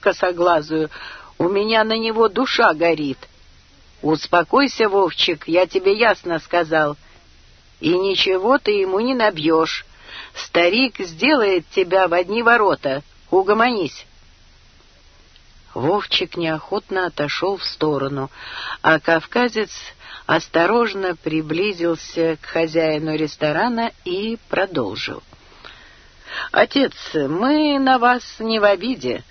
косоглазую. У меня на него душа горит. Успокойся, Вовчик, я тебе ясно сказал. И ничего ты ему не набьешь. Старик сделает тебя в одни ворота. Угомонись. Вовчик неохотно отошел в сторону, а кавказец осторожно приблизился к хозяину ресторана и продолжил. «Отец, мы на вас не в обиде,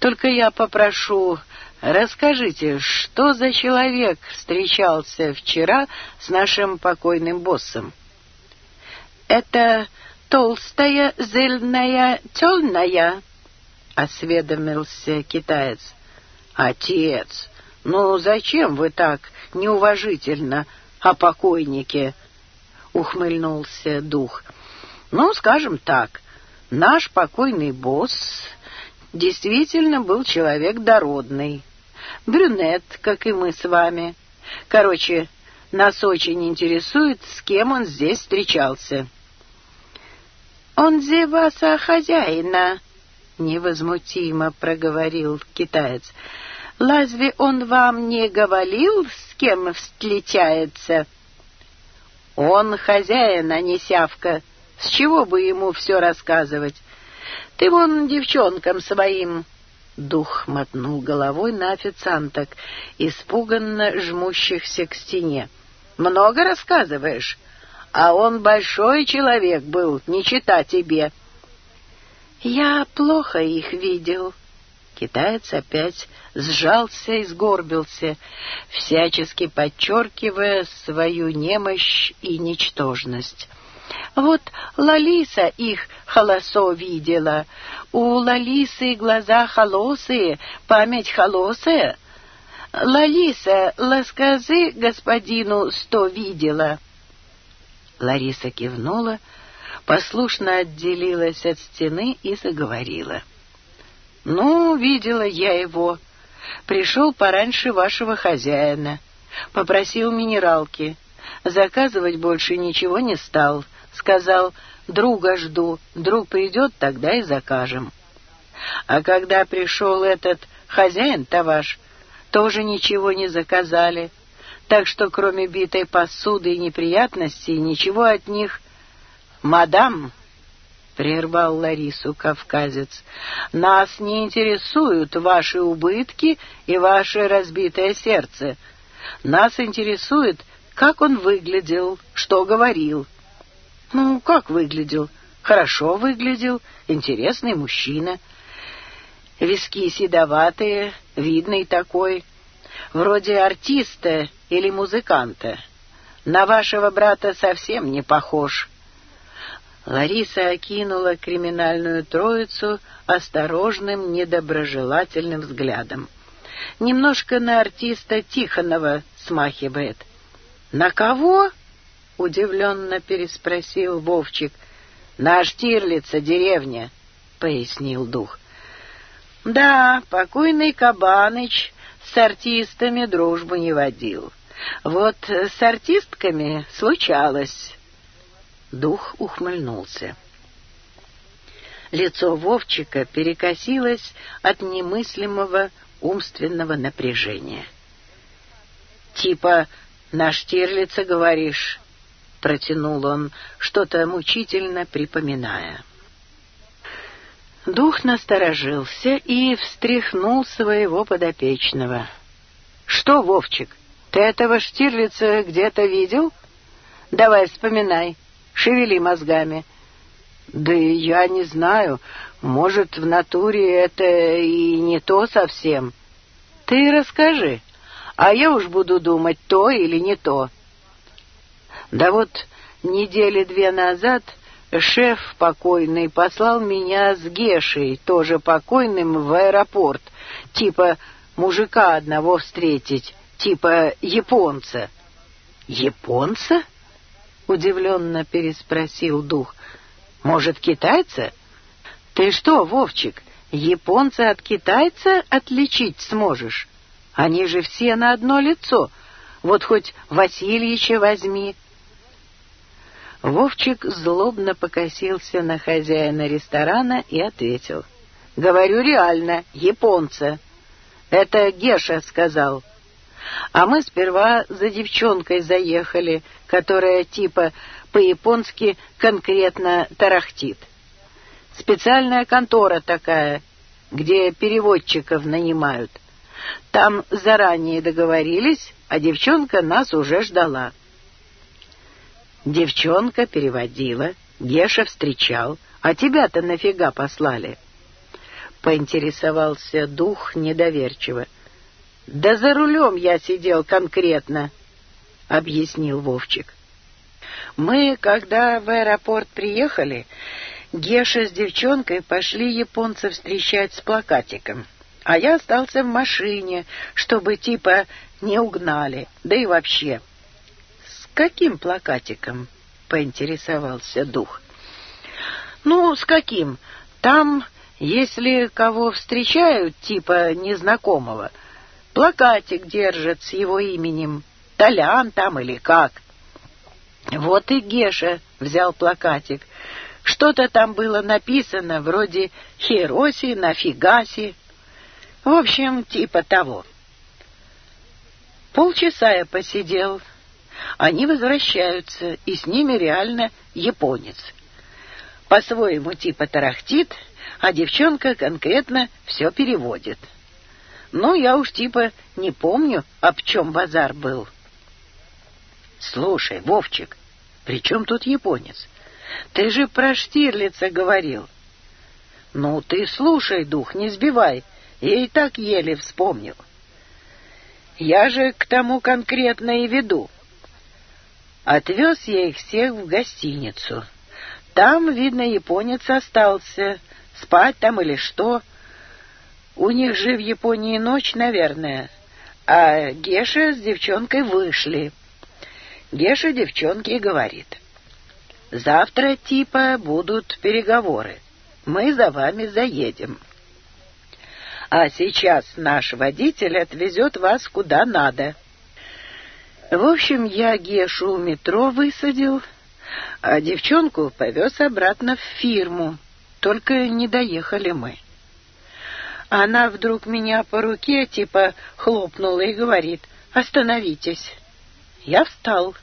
Только я попрошу, расскажите, что за человек встречался вчера с нашим покойным боссом? Это толстая, зельная, темная, осведомился китаец. Отец, ну зачем вы так неуважительно о покойнике? Ухмыльнулся дух. Ну, скажем так, наш покойный босс действительно был человек дородный, брюнет, как и мы с вами. Короче, нас очень интересует, с кем он здесь встречался». «Он зе васа хозяина», — невозмутимо проговорил китаец. Разве он вам не говорил, с кем встречается? Он хозяин, а не сявка. С чего бы ему все рассказывать? Ты вон девчонкам своим... Дух мотнул головой на официанток, испуганно жмущихся к стене. «Много рассказываешь? А он большой человек был, не чита тебе». «Я плохо их видел», Китаец опять сжался и сгорбился, всячески подчеркивая свою немощь и ничтожность. Вот Лалиса их холосо видела. У Лалисы глаза холосые, память холосая. Лалиса, ласказы господину сто видела. Лариса кивнула, послушно отделилась от стены и заговорила. «Ну, видела я его. Пришел пораньше вашего хозяина. Попросил минералки. Заказывать больше ничего не стал сказал, «Друга жду, друг придет, тогда и закажем». А когда пришел этот хозяин-то ваш, тоже ничего не заказали, так что кроме битой посуды и неприятностей ничего от них... «Мадам!» — прервал Ларису кавказец. «Нас не интересуют ваши убытки и ваше разбитое сердце. Нас интересует, как он выглядел, что говорил». Ну, как выглядел? Хорошо выглядел, интересный мужчина. Виски седоватые, видный такой. Вроде артиста или музыканта. На вашего брата совсем не похож. Лариса окинула криминальную троицу осторожным, недоброжелательным взглядом. Немножко на артиста Тихонова смахивает. «На кого?» удивленно переспросил Вовчик. наш тирлица деревня», — пояснил дух. «Да, покойный Кабаныч с артистами дружбу не водил. Вот с артистками случалось». Дух ухмыльнулся. Лицо Вовчика перекосилось от немыслимого умственного напряжения. «Типа наш тирлица говоришь, протянул он, что-то мучительно припоминая. Дух насторожился и встряхнул своего подопечного. «Что, Вовчик, ты этого Штирлица где-то видел? Давай вспоминай, шевели мозгами». «Да я не знаю, может, в натуре это и не то совсем. Ты расскажи, а я уж буду думать, то или не то». Да вот недели две назад шеф покойный послал меня с Гешей, тоже покойным, в аэропорт, типа мужика одного встретить, типа японца. Японца? — удивленно переспросил дух. «Может, китайца?» «Ты что, Вовчик, японца от китайца отличить сможешь? Они же все на одно лицо. Вот хоть Васильича возьми». Вовчик злобно покосился на хозяина ресторана и ответил. «Говорю реально, японца. Это Геша сказал. А мы сперва за девчонкой заехали, которая типа по-японски конкретно тарахтит. Специальная контора такая, где переводчиков нанимают. Там заранее договорились, а девчонка нас уже ждала». Девчонка переводила, Геша встречал, а тебя-то нафига послали? Поинтересовался дух недоверчиво. Да за рулем я сидел конкретно, объяснил Вовчик. Мы, когда в аэропорт приехали, Геша с девчонкой пошли японца встречать с плакатиком, а я остался в машине, чтобы типа не угнали, да и вообще каким плакатиком?» — поинтересовался дух. «Ну, с каким? Там, если кого встречают, типа незнакомого, плакатик держат с его именем, Толян там или как». Вот и Геша взял плакатик. Что-то там было написано, вроде Хероси «Нафигаси». В общем, типа того. Полчаса я посидел, они возвращаются, и с ними реально японец. По-своему типа тарахтит, а девчонка конкретно все переводит. Ну, я уж типа не помню, об чем базар был. Слушай, Вовчик, при чем тут японец? Ты же про Штирлица говорил. Ну, ты слушай, дух, не сбивай. Я и так еле вспомнил. Я же к тому конкретно и веду отвез я их всех в гостиницу. Там, видно, японец остался, спать там или что. У них же в Японии ночь, наверное, а Геша с девчонкой вышли. Геша девчонке говорит, «Завтра, типа, будут переговоры. Мы за вами заедем». «А сейчас наш водитель отвезет вас куда надо». В общем, я Гешу у метро высадил, а девчонку повез обратно в фирму. Только не доехали мы. Она вдруг меня по руке типа хлопнула и говорит «Остановитесь». Я встал.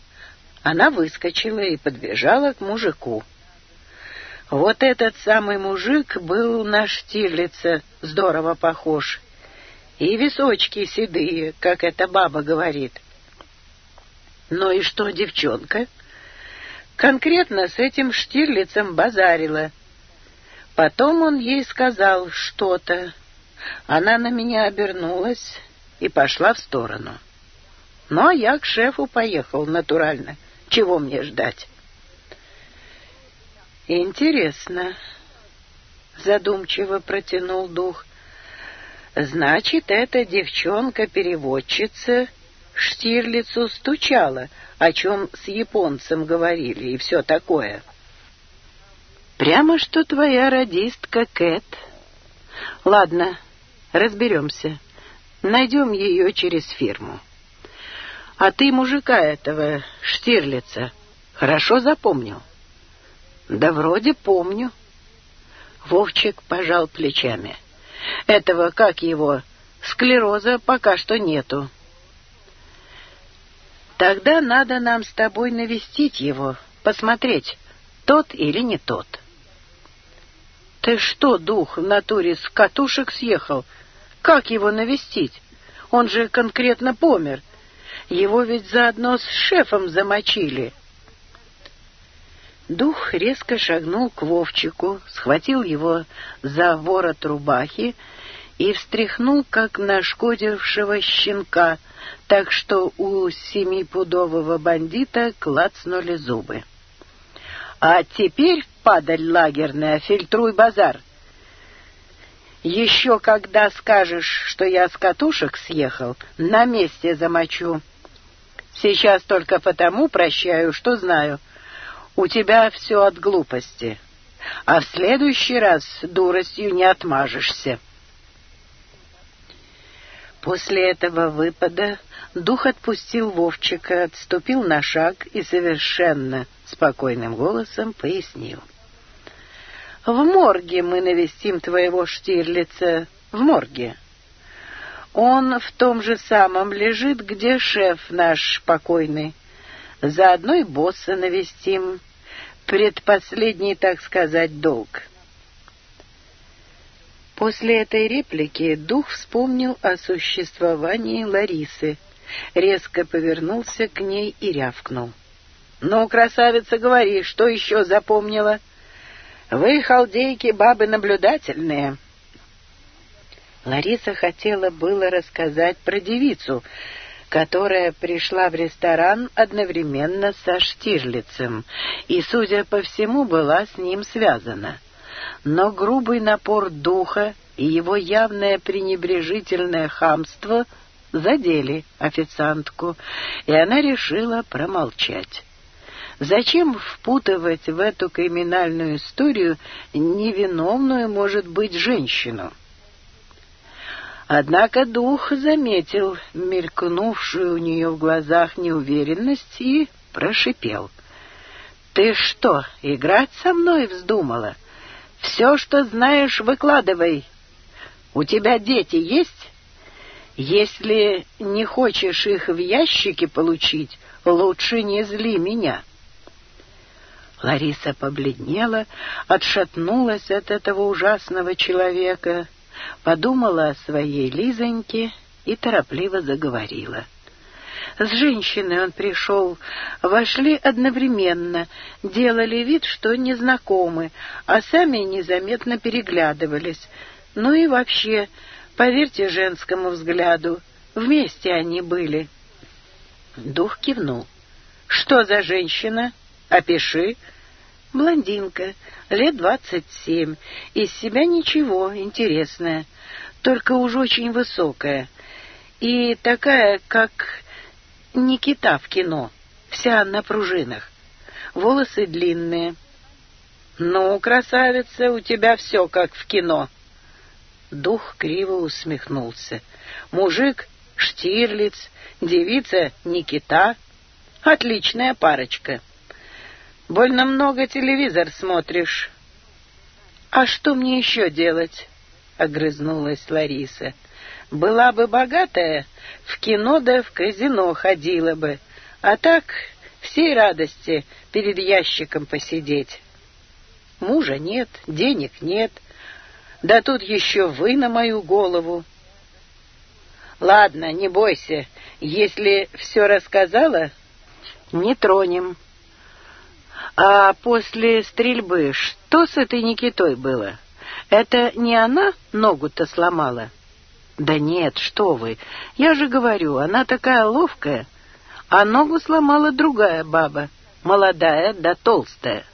Она выскочила и подбежала к мужику. Вот этот самый мужик был на Штирлице здорово похож. И височки седые, как эта баба говорит но ну и что девчонка? Конкретно с этим Штирлицем базарила. Потом он ей сказал что-то. Она на меня обернулась и пошла в сторону. Но ну, а я к шефу поехал натурально. Чего мне ждать? Интересно, задумчиво протянул дух. Значит, эта девчонка-переводчица Штирлицу стучала, о чем с японцем говорили и все такое. Прямо что твоя радистка Кэт. Ладно, разберемся. Найдем ее через фирму. А ты мужика этого, Штирлица, хорошо запомнил? Да вроде помню. Вовчик пожал плечами. Этого, как его, склероза пока что нету. Тогда надо нам с тобой навестить его, посмотреть, тот или не тот. Ты что, дух, в натуре с катушек съехал? Как его навестить? Он же конкретно помер. Его ведь заодно с шефом замочили. Дух резко шагнул к Вовчику, схватил его за ворот рубахи и встряхнул, как нашкодившего щенка, так что у семипудового бандита клацнули зубы. «А теперь, падаль лагерная, фильтруй базар!» «Еще когда скажешь, что я с катушек съехал, на месте замочу. Сейчас только потому прощаю, что знаю. У тебя все от глупости, а в следующий раз дуростью не отмажешься». После этого выпада дух отпустил Вовчика, отступил на шаг и совершенно спокойным голосом пояснил. «В морге мы навестим твоего Штирлица, в морге. Он в том же самом лежит, где шеф наш покойный. Заодно и босса навестим. Предпоследний, так сказать, долг». После этой реплики дух вспомнил о существовании Ларисы, резко повернулся к ней и рявкнул. «Ну, красавица, говори, что еще запомнила? Вы, халдейки, бабы наблюдательные!» Лариса хотела было рассказать про девицу, которая пришла в ресторан одновременно со Штирлицем и, судя по всему, была с ним связана но грубый напор духа и его явное пренебрежительное хамство задели официантку, и она решила промолчать. Зачем впутывать в эту криминальную историю невиновную, может быть, женщину? Однако дух заметил мелькнувшую у нее в глазах неуверенность и прошипел. «Ты что, играть со мной вздумала?» Все, что знаешь, выкладывай. У тебя дети есть? Если не хочешь их в ящике получить, лучше не зли меня». Лариса побледнела, отшатнулась от этого ужасного человека подумала о своей Лизоньке и торопливо заговорила. С женщиной он пришел, вошли одновременно, делали вид, что незнакомы, а сами незаметно переглядывались. Ну и вообще, поверьте женскому взгляду, вместе они были. Дух кивнул. «Что за женщина? Опиши». Блондинка, лет двадцать семь, из себя ничего, интересная, только уж очень высокая. И такая, как Никита в кино. Вся на пружинах. Волосы длинные. «Ну, красавица, у тебя все как в кино». Дух криво усмехнулся. «Мужик — Штирлиц, девица — Никита. Отличная парочка. Больно много телевизор смотришь». «А что мне еще делать?» — огрызнулась Лариса. — была бы богатая, в кино да в казино ходила бы, а так всей радости перед ящиком посидеть. Мужа нет, денег нет, да тут еще вы на мою голову. Ладно, не бойся, если все рассказала, не тронем. А после стрельбы что с этой Никитой было? Это не она ногу-то сломала? — да нет, что вы. Я же говорю, она такая ловкая. А ногу сломала другая баба, молодая да толстая.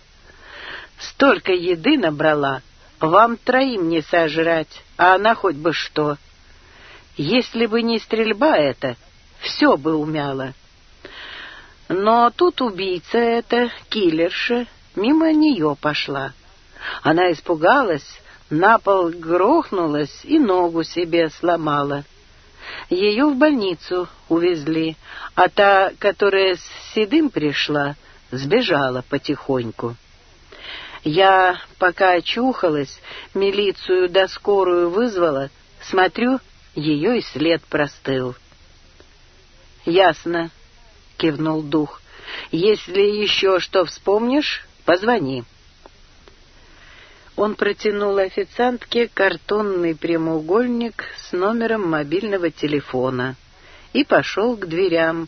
Столько еды набрала, вам троим не сожрать, а она хоть бы что. Если бы не стрельба эта, все бы умяло. Но тут убийца эта, киллерша, мимо нее пошла. Она испугалась, на пол грохнулась и ногу себе сломала. Ее в больницу увезли, а та, которая с седым пришла, сбежала потихоньку. Я, пока очухалась, милицию да скорую вызвала, смотрю, ее и след простыл. «Ясно», — кивнул дух. «Если еще что вспомнишь, позвони». Он протянул официантке картонный прямоугольник с номером мобильного телефона и пошел к дверям,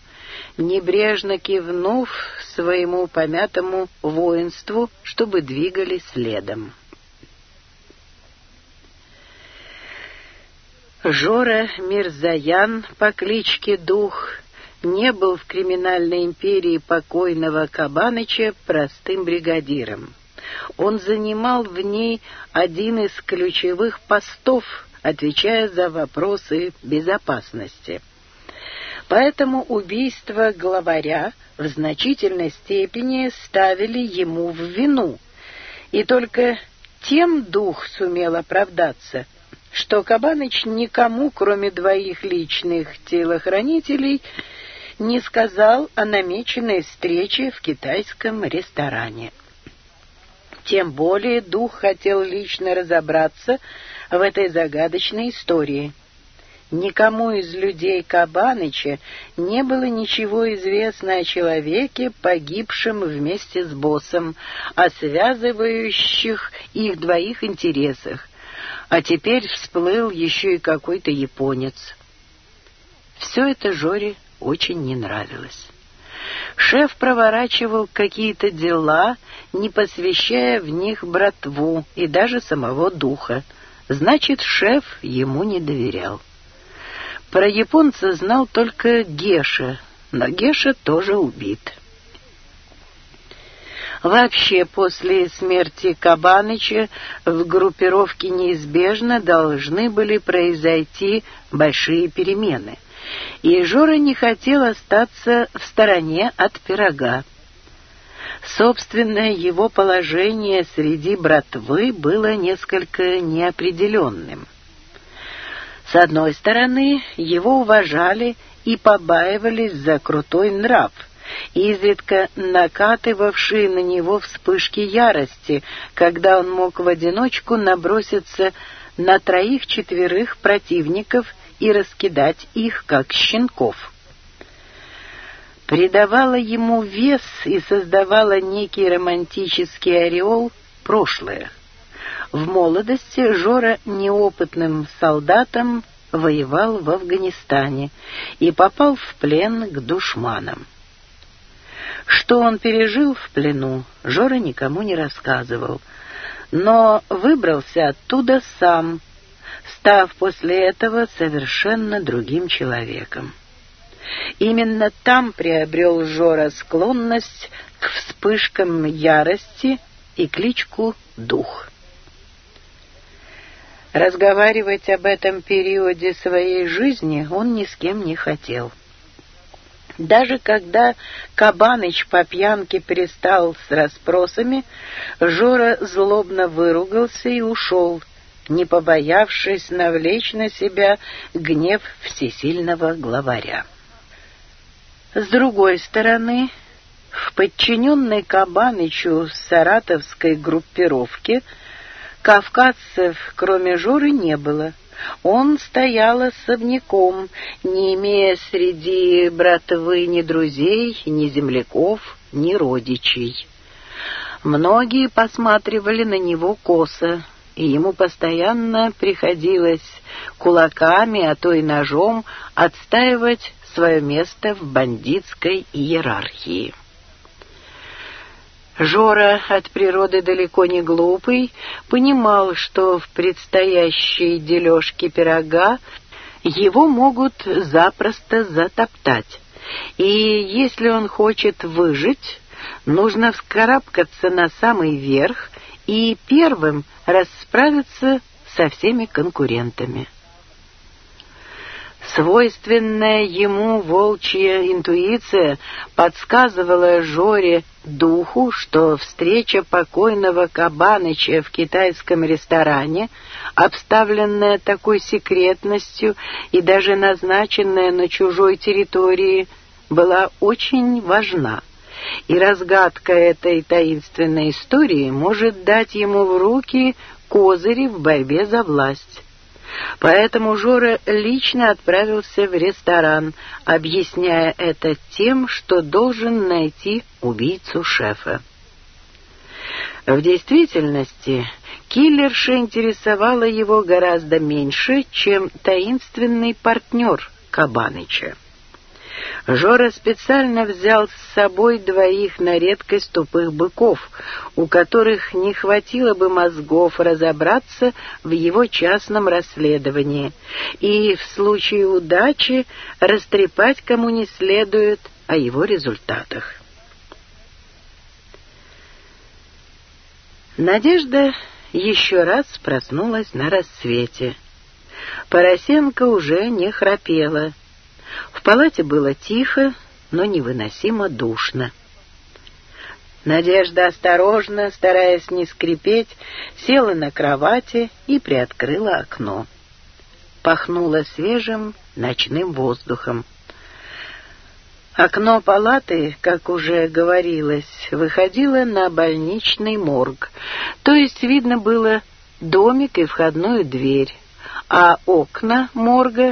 небрежно кивнув своему помятому воинству, чтобы двигали следом. Жора Мирзаян по кличке Дух не был в криминальной империи покойного Кабаныча простым бригадиром. Он занимал в ней один из ключевых постов, отвечая за вопросы безопасности. Поэтому убийство главаря в значительной степени ставили ему в вину. И только тем дух сумел оправдаться, что Кабаныч никому, кроме двоих личных телохранителей, не сказал о намеченной встрече в китайском ресторане. Тем более дух хотел лично разобраться в этой загадочной истории. Никому из людей Кабаныча не было ничего известно о человеке, погибшем вместе с боссом, о связывающих их двоих интересах. А теперь всплыл еще и какой-то японец. Все это Жоре очень не нравилось. Шеф проворачивал какие-то дела, не посвящая в них братву и даже самого духа. Значит, шеф ему не доверял. Про японца знал только Геша, но Геша тоже убит. Вообще, после смерти Кабаныча в группировке неизбежно должны были произойти большие перемены — и Жора не хотел остаться в стороне от пирога. Собственное его положение среди братвы было несколько неопределенным. С одной стороны, его уважали и побаивались за крутой нрав, изредка накатывавшие на него вспышки ярости, когда он мог в одиночку наброситься на троих-четверых противников и раскидать их, как щенков. Придавала ему вес и создавала некий романтический ореол прошлое. В молодости Жора неопытным солдатом воевал в Афганистане и попал в плен к душманам. Что он пережил в плену, Жора никому не рассказывал, но выбрался оттуда сам – став после этого совершенно другим человеком. Именно там приобрел Жора склонность к вспышкам ярости и кличку «Дух». Разговаривать об этом периоде своей жизни он ни с кем не хотел. Даже когда Кабаныч по пьянке перестал с расспросами, Жора злобно выругался и ушел, не побоявшись навлечь на себя гнев всесильного главаря. С другой стороны, в подчиненной Кабанычу саратовской группировке кавказцев, кроме Журы не было. Он стоял особняком, не имея среди братвы ни друзей, ни земляков, ни родичей. Многие посматривали на него косо, и ему постоянно приходилось кулаками, а то и ножом отстаивать свое место в бандитской иерархии. Жора от природы далеко не глупый, понимал, что в предстоящей дележке пирога его могут запросто затоптать, и если он хочет выжить, нужно вскарабкаться на самый верх и первым расправиться со всеми конкурентами. Свойственная ему волчья интуиция подсказывала Жоре духу, что встреча покойного Кабаныча в китайском ресторане, обставленная такой секретностью и даже назначенная на чужой территории, была очень важна и разгадка этой таинственной истории может дать ему в руки козыри в борьбе за власть. Поэтому Жора лично отправился в ресторан, объясняя это тем, что должен найти убийцу шефа. В действительности киллерша интересовала его гораздо меньше, чем таинственный партнер Кабаныча. Жора специально взял с собой двоих на редкость тупых быков, у которых не хватило бы мозгов разобраться в его частном расследовании и в случае удачи растрепать кому не следует о его результатах. Надежда еще раз проснулась на рассвете. Поросенко уже не храпела — в палате было тихо, но невыносимо душно. Надежда осторожно, стараясь не скрипеть, села на кровати и приоткрыла окно. Пахнуло свежим ночным воздухом. Окно палаты, как уже говорилось, выходило на больничный морг, то есть видно было домик и входную дверь, а окна морга